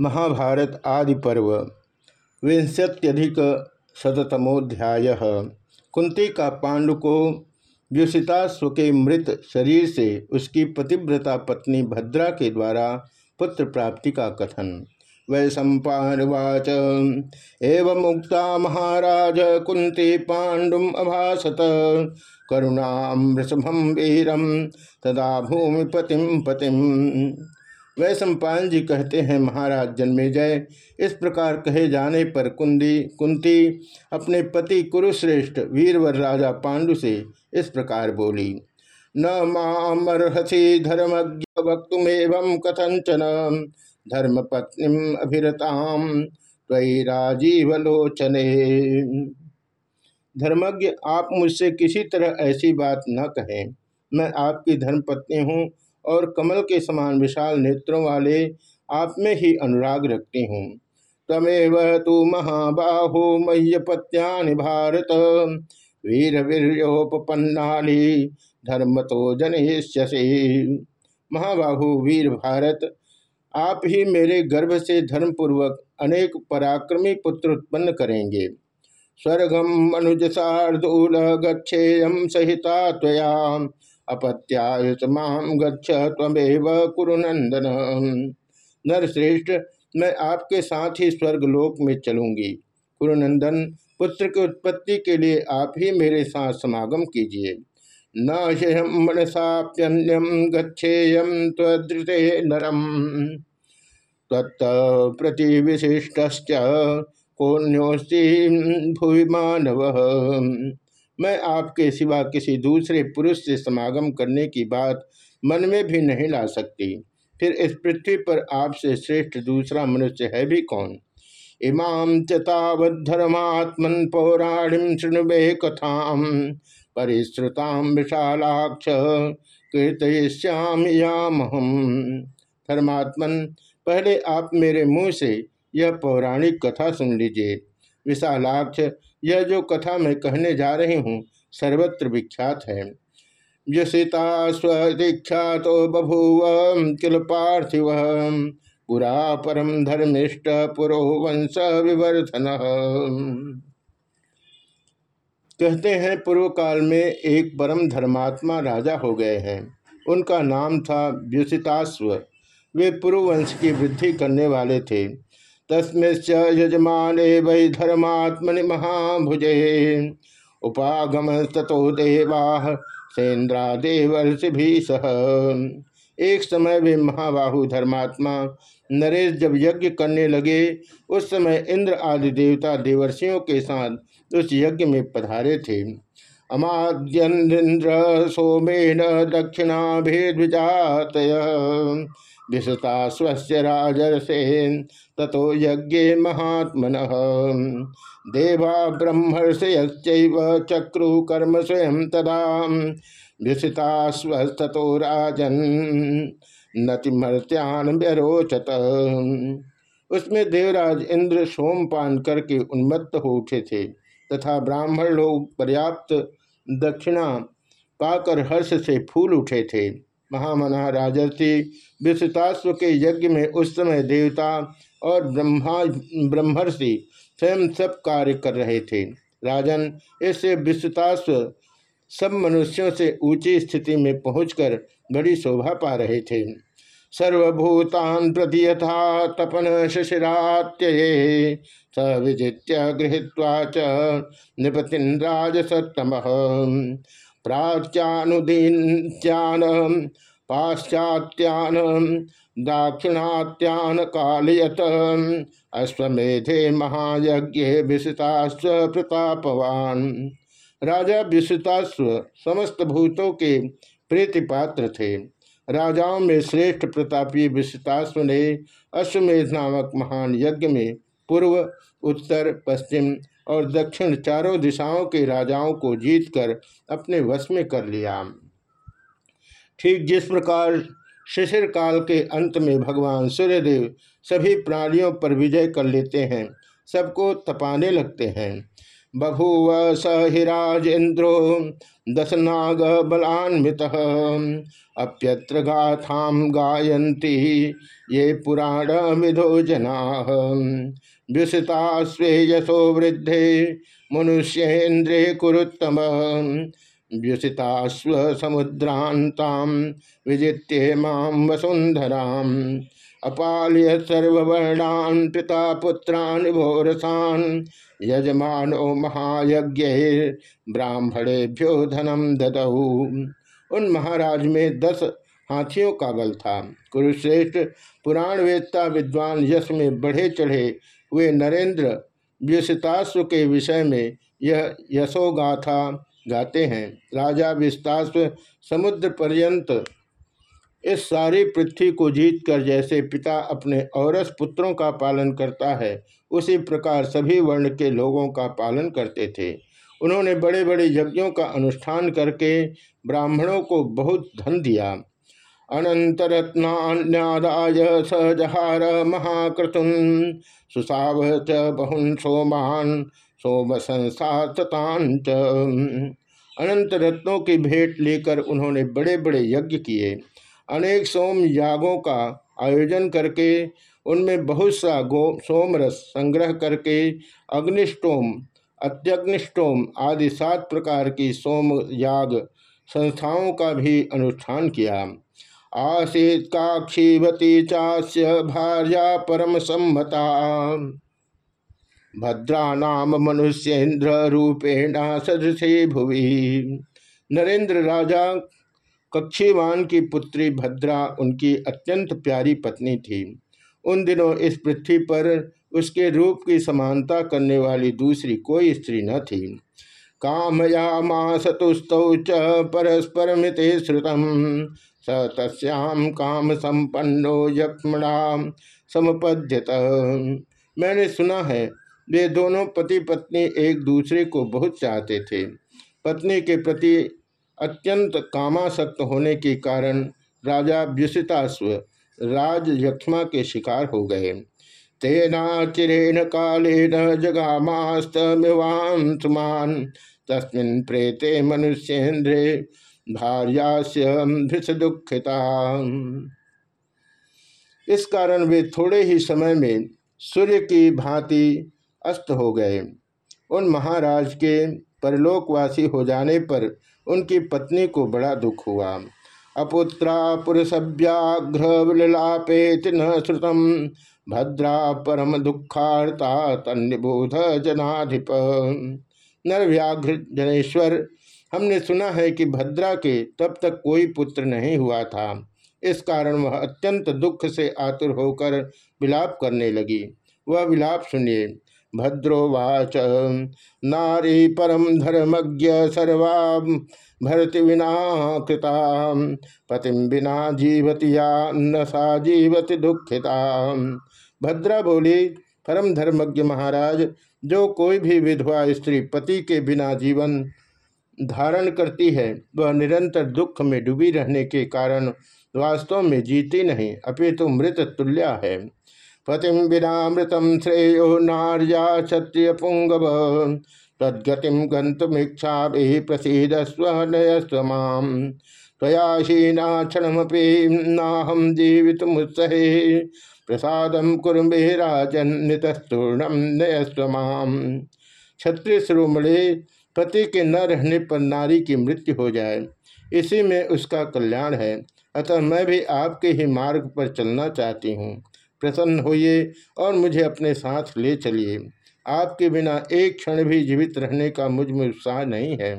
महाभारत आदि पर्व विंशत्यधिक शतमोध्याय कुंती का पांडु को व्युषिताश्व के मृत शरीर से उसकी पतिव्रता पत्नी भद्रा के द्वारा पुत्र प्राप्ति का कथन। वै सम्पावाच एवं मुक्ता महाराज, कुंती पांडुम अभासत। करुणाम वृषभम वीरम, तदा भूमिपतिम पतिम। वै सम्पायन जी कहते हैं, महाराज, जन्मे जय। इस प्रकार कहे जाने पर कुंदी, कुंती अपने पति कुरुश्रेष्ठ वीरवर राजा पांडु से इस प्रकार बोली, न मामर्हसी धर्मज्ञ वक्तुमेव कथंचन धर्मपत्नी अभिरताम त्वयि राजीवलोचने। धर्मज्ञ, आप मुझसे किसी तरह ऐसी बात न कहें। मैं आपकी धर्मपत्नी हूँ और कमल के समान विशाल नेत्रों वाले आप में ही अनुराग रखती हूँ। तमेव तू महाबाहो मह्यपत्या भारत वीर वीर्योपन्नाली धर्म तो जनहिष्यसे महाबाहु वीर भारत, आप ही मेरे गर्भ से धर्मपूर्वक अनेक पराक्रमी पुत्र उत्पन्न करेंगे। स्वर्गम मनुज शार्दूल गच्छेयम सहिता त्वया। अपत्यायुष गच्छ तमेव कुरुनंदन नरश्रेष्ठ, मैं आपके साथ ही स्वर्गलोक में चलूँगी। कुरुनंदन पुत्र की उत्पत्ति के लिए आप ही मेरे साथ समागम कीजिए। न ह्यम मनसाप्यन्यम गच्छेयम त्वदृते नरम। तत्त प्रति विशिष्ट कोन्योस्ती भुवि मानव। मैं आपके सिवा किसी दूसरे पुरुष से समागम करने की बात मन में भी नहीं ला सकती। फिर इस पृथ्वी पर आपसे श्रेष्ठ दूसरा मनुष्य है भी कौन? इमाम चतावधर्मात्मन पौराणिम शृणुबे कथाम परिश्रुताम विशालाक्ष कीर्तयश्याम धर्मात्मन, पहले आप मेरे मुँह से यह पौराणिक कथा सुन लीजिए। विशालाक्ष यह जो कथा मैं कहने जा रही हूँ, सर्वत्र विख्यात है। व्यसिता स्वदीक्षा तो बभूव किल पार्थिव, पुरा परम धर्मिष्ठ पुरोवंश विवर्धन। कहते हैं पूर्व काल में एक परम धर्मात्मा राजा हो गए हैं। उनका नाम था व्युषिताश्व वे पुरुवंश की वृद्धि करने वाले थे। तस्मिश्च यजमान वै धर्मात्मनि महाभुजे। उपागम तथो देवा सेन्द्रा देवर्षि भी सह। एक समय वे महाबाहु धर्मात्मा नरेश जब यज्ञ करने लगे, उस समय इंद्र आदि देवता देवर्षियों के साथ उस यज्ञ में पधारे थे। अमाद्यन्द्र सोमेन दक्षिणा विशता स्वस्य राजर्षेन, ततो यज्ञ महात्मन। देवा ब्रह्मर्षयश्चैव चक्रु कर्म स्वयं तदा। विषिता स्वस्तो राजन नतिमर्त्यान व्यरोचत उसमें देवराज इंद्र सोमपान करके उन्मत्त हो उठे थे, तथा ब्राह्मण लोग पर्याप्त दक्षिणा पाकर हर्ष से फूल उठे थे। महामना राजर्षि विश्वताश्व के यज्ञ में उस समय देवता और ब्रह्मा, ब्रह्मर्षि स्वयं सब कार्य कर रहे थे। राजन इससे विश्वताश्व सब मनुष्यों से ऊँची स्थिति में पहुंचकर बड़ी शोभा पा रहे थे। सर्वभूतान प्रति यथा तपन शिशिरात्य स विजित्य गृहीत्वा च नृपतिन राजसतम प्राच्यानुदीन पाश्चात्यान, दाक्षिणात्यान कालयत। अश्वेधे महायज्ञ विषितास्व प्रतापवान। राजा विषितास्व समस्त भूतों के प्रीति पात्र थे। राजाओं में श्रेष्ठ प्रतापी विषितास्व ने अश्वमेध नामक महान यज्ञ में पूर्व, उत्तर, पश्चिम और दक्षिण चारों दिशाओं के राजाओं को जीतकर अपने वश में कर लिया। ठीक जिस प्रकार शिशिर काल के अंत में भगवान सूर्यदेव सभी प्राणियों पर विजय कर लेते हैं, सबको तपाने लगते हैं। बभूव स हिराजेन्द्रो दशनाग बलान्वित, अप्यत्र गाथा गायन्ति ये पुराण विधो जना। व्युषिता स्वेयसो वृद्धे मनुष्येन्द्रे कुरुत्तम। व्युषिता स्वसमुद्रांताम विजित्य माम वसुंधराम अपाल्य सर्वर्णान पिता पुत्रान भोरसान, यजमानो महायज्ञ ब्राह्मणेभ्यो धनम ददहु। उन महाराज में दस हाथियों का बल था। कुरुश्रेष्ठ पुराण वेदता विद्वान यश में बढ़े चढ़े हुए नरेंद्र व्युषिताश्व के विषय में यह यशोगाथा गाते हैं। राजा विस्ताश्व समुद्र पर्यंत इस सारी पृथ्वी को जीत कर जैसे पिता अपने औरस पुत्रों का पालन करता है, उसी प्रकार सभी वर्ण के लोगों का पालन करते थे। उन्होंने बड़े बड़े यज्ञों का अनुष्ठान करके ब्राह्मणों को बहुत धन दिया। अनंतरत्नान्यादाय सहजहार महाकृतुन सुसाव च बहुन सोमान सोम संस्थातांच अनंत रत्नों की भेंट लेकर उन्होंने बड़े बड़े यज्ञ किए। अनेक सोम यागों का आयोजन करके, उनमें बहुत सा गो सोमरस संग्रह करके, अग्निष्टोम, अत्यग्निष्टोम आदि सात प्रकार की सोम याग संस्थाओं का भी अनुष्ठान किया। आसीत काक्षीवती चास्य भार्या परम सम्मता भद्रा नाम मनुष्येन्द्र रूपेण सदृशे भुवि। नरेंद्र राजा, कक्षीवान की पुत्री भद्रा उनकी अत्यंत प्यारी पत्नी थी। उन दिनों इस पृथ्वी पर उसके रूप की समानता करने वाली दूसरी कोई स्त्री न थी। कामयामास तुस्तौ च परस्पर मिते श्रुतम स तस्याम काम संपन्नो यक्ष्मणा समपद्यत। मैंने सुना है, वे दोनों पति पत्नी एक दूसरे को बहुत चाहते थे। पत्नी के प्रति अत्यंत कामासक्त होने के कारण राजा व्युषितास्व राज यक्ष्मा के शिकार हो गए। तेना चिरेण कालेन जगामास्तमिवां सुमान तस्मिन् प्रेते मनुष्येन्द्रे भार्यास्य दुखिता इस कारण वे थोड़े ही समय में सूर्य की भांति अस्त हो गए। उन महाराज के परलोकवासी हो जाने पर उनकी पत्नी को बड़ा दुख हुआ। अपुत्रा पुरुषव्याघ्र विलापेत न श्रुतम। भद्रा परम दुखार्ता तन्निबोध जनाधिप। नरव्याघ्र जनेश्वर हमने सुना है कि भद्रा के तब तक कोई पुत्र नहीं हुआ था। इस कारण वह अत्यंत दुख से आतुर होकर विलाप करने लगी। वह विलाप सुनिए भद्रोवाच नारी परम धर्मज्ञ सर्वा भरति विना कृता पतिम बिना जीवती या न सा जीवति दुखिता भद्रा बोली परम धर्मज्ञ महाराज, जो कोई भी विधवा स्त्री पति के बिना जीवन धारण करती है, वह निरंतर दुख में डूबी रहने के कारण वास्तव में जीती नहीं, अपितु मृत तुल्या है। पतिम विनामृतम श्रेयो नार्या क्षत्रिय पुंगव तद्गतिम गंतमीक्षा प्रसिद स्वनयस्व माम। त्वयाशीना क्षणमपि नाहम जीवित मुत्सहे प्रसादम कुरुबे राजन नितस्तूर्णम नयस्व माम क्षत्रिय श्रोमणे पति के न रहने पर नारी की मृत्यु हो जाए। इसी में उसका कल्याण है। अतः मैं भी आपके ही मार्ग पर चलना चाहती हूँ। प्रसन्न होइए और मुझे अपने साथ ले चलिए। आपके बिना एक क्षण भी जीवित रहने का मुझमें उत्साह नहीं है।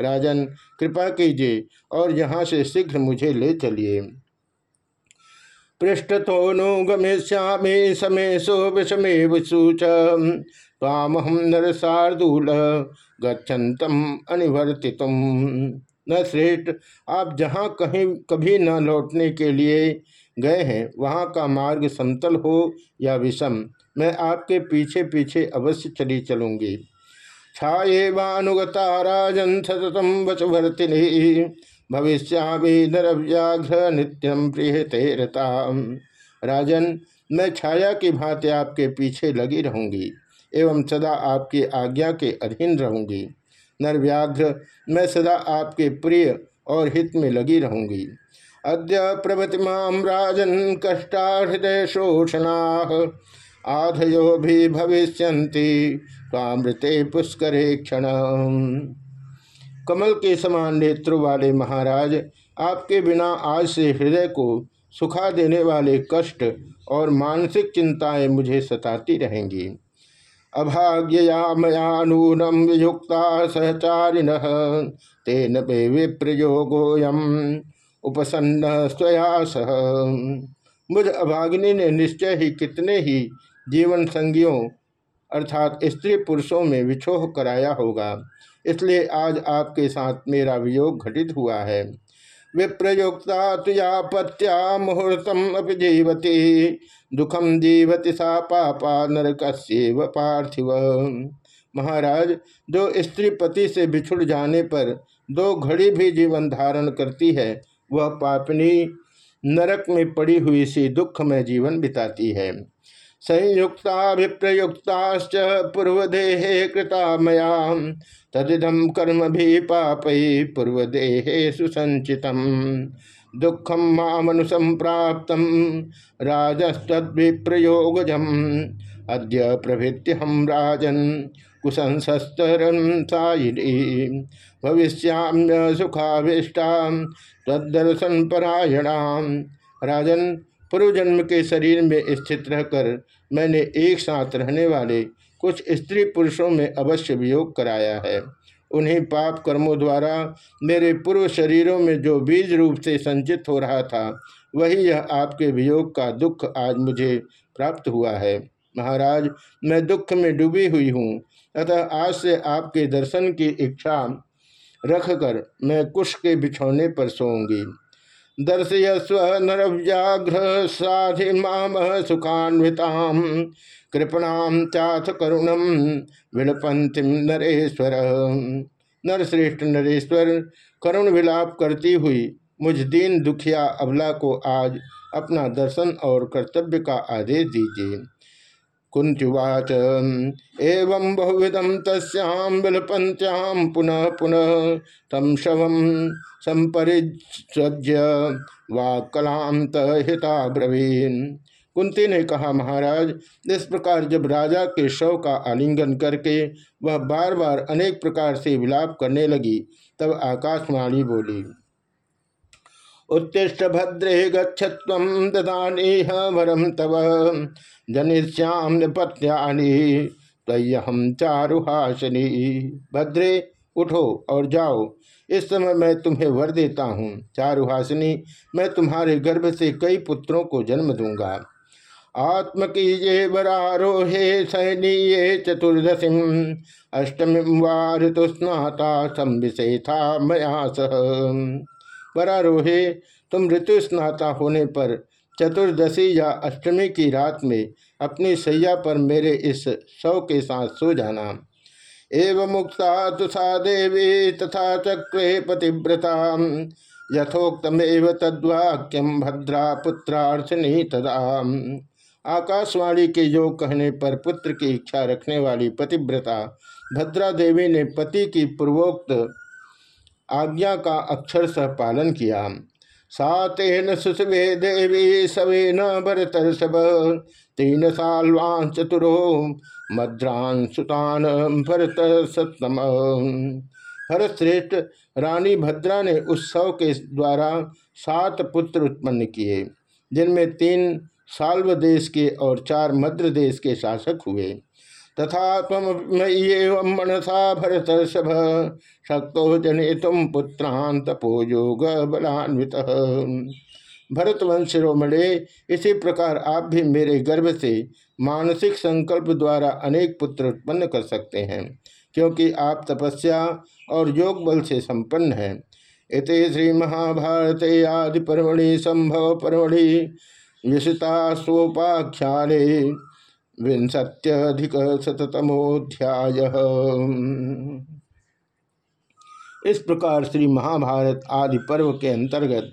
राजन, कृपा कीजिए और यहाँ से शीघ्र मुझे ले चलिए। पृष्ठतो नो गमिष्यामि समेशो विषमे विसूच तामहम नर शार्दूल गच्छन्तम अनिवर्तितुम। न श्रेष्ठ, आप जहाँ कहीं, कभी न लौटने के लिए गए हैं, वहाँ का मार्ग समतल हो या विषम, मैं आपके पीछे पीछे अवश्य चली चलूँगी। छाएवानुगता राजन सततम वचवर्तिनी भविष्या भी नरव्याघ्र नित्यम प्रिय तेरता राजन, मैं छाया की भांति आपके पीछे लगी रहूँगी, एवं सदा आपकी आज्ञा के अधीन रहूँगी। नरव्याघ्र, मैं सदा आपके प्रिय और हित में लगी रहूँगी। अद्य प्रभतिमाम राजन कष्टा हृदय शोषणा, आधयो भी भविष्य तामृते पुष्करे क्षण कमल के समान नेत्र वाले महाराज, आपके बिना आज से हृदय को सुखा देने वाले कष्ट और मानसिक चिंताएँ मुझे सताती रहेंगी। अभाग्यया मया नूनम वियुक्ता सहचारिण, तेन पे विप्रयोगोयम उपसन्न स्वया सह। मुझ अभाग्नि ने निश्चय ही कितने ही जीवन संगियों अर्थात स्त्री पुरुषों में विछोह कराया होगा। इसलिए आज आपके साथ मेरा वियोग घटित हुआ है। विप्रयुक्ता तुया पत्या मुहूर्तम अपि जीवती दुखम जीवति सा पापा नरक पार्थिव। महाराज जो स्त्री पति से बिछुड़ जाने पर दो घड़ी भी जीवन धारण करती है, वह पापनी नरक में पड़ी हुई सी दुख में जीवन बिताती है। संयुक्ताभिप्रयुक्ताश्च पूर्वदेहे कृता मया। तदिदम कर्म भी पापय पूर्वदेहे सुसंचित दुखम मामनुषम प्राप्त राजस्तद्विप्रयोगजम। अद्य प्रभृत्य हम राजन कुसंसस्तरम सायिनी। भविष्याम्य तदर्शन परायणाम राजन पूर्व जन्म के शरीर में स्थित रहकर मैंने एक साथ रहने वाले कुछ स्त्री पुरुषों में अवश्य वियोग कराया है। उन्हीं पाप कर्मों द्वारा मेरे पूर्व शरीरों में जो बीज रूप से संचित हो रहा था, वही यह आपके वियोग का दुख आज मुझे प्राप्त हुआ है। महाराज, मैं दुख में डूबी हुई हूँ। अतः आज से आपके दर्शन की इच्छा रखकर मैं कुश के बिछौने पर सोऊँगी। दर्शयस्व नरव्याघ्र साधि माम सुखान्विता कृपणाम चाथ करुणम विलपंतिम नरेश्वर। नरश्रेष्ठ नरेश्वर, करुण विलाप करती हुई मुझ दीन दुखिया अबला को आज अपना दर्शन और कर्तव्य का आदेश दीजिए। कुंचुवाच एवं बहुविधम तस्याम बिलपंत्याम पुनः पुनः तम शव संपरिज्य वाक्लांत हिता ब्रवीन कुंती ने कहा, महाराज, इस प्रकार जब राजा के शव का आलिंगन करके वह बार बार अनेक प्रकार से विलाप करने लगी, तब आकाशवाणी बोली उत्तिष्ठ भद्रे गच्छत्व ददानेह वरम तव। जनिष्याम निपत्यानि तयहम चारुहासनी। भद्रे, उठो और जाओ। इस समय मैं तुम्हें वर देता हूँ, चारुहासिनी, मैं तुम्हारे गर्भ से कई पुत्रों को जन्म दूँगा। आत्म की ये बरारोहे वरारोहे सैनीय चतुर्दशी, अष्टमी वार तो स्नाता संविषे था मया सह। वरारोहे तुम ऋतु स्नाता होने पर चतुर्दशी या अष्टमी की रात में अपनी सैया पर मेरे इस शव के साथ सो जाना। एवं मुक्ता तुषा देवी तथा चक्रे पतिव्रता यथोक्तमेव तद्वाक्यम भद्रा पुत्रार्चनी तदा आकाशवाणी के योग कहने पर पुत्र की इच्छा रखने वाली पतिव्रता, भद्रा देवी ने पति की पूर्वोक्त आज्ञा का अक्षर सह पालन किया। सातेन सुसवे देवी सवे सवेन भरतर्षभ तीन साल्वां चतुरो मद्रान सुतान भरत सप्तम। भरतश्रेष्ठ रानी भद्रा ने उस सौ के द्वारा सात पुत्र उत्पन्न किए, जिनमें तीन साल्व देश के और चार मद्र देश के शासक हुए। तथा मनसा भरत सभ शक्तो जने तुम पुत्रान तपो योग बलान्वित भरत वंश शिरोमणे इसी प्रकार आप भी मेरे गर्भ से मानसिक संकल्प द्वारा अनेक पुत्र उत्पन्न कर सकते हैं, क्योंकि आप तपस्या और योग बल से संपन्न हैं। इत श्री महाभारत आदि पर्वणि, संभव पर्वणि, विशिता सोपाख्याले विंशत्यधिक शतमोध्याय इस प्रकार श्री महाभारत आदि पर्व के अंतर्गत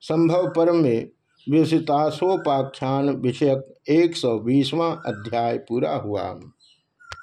संभव पर्व में विशिताशोपाख्यान विषयक एक सौ अध्याय पूरा हुआ।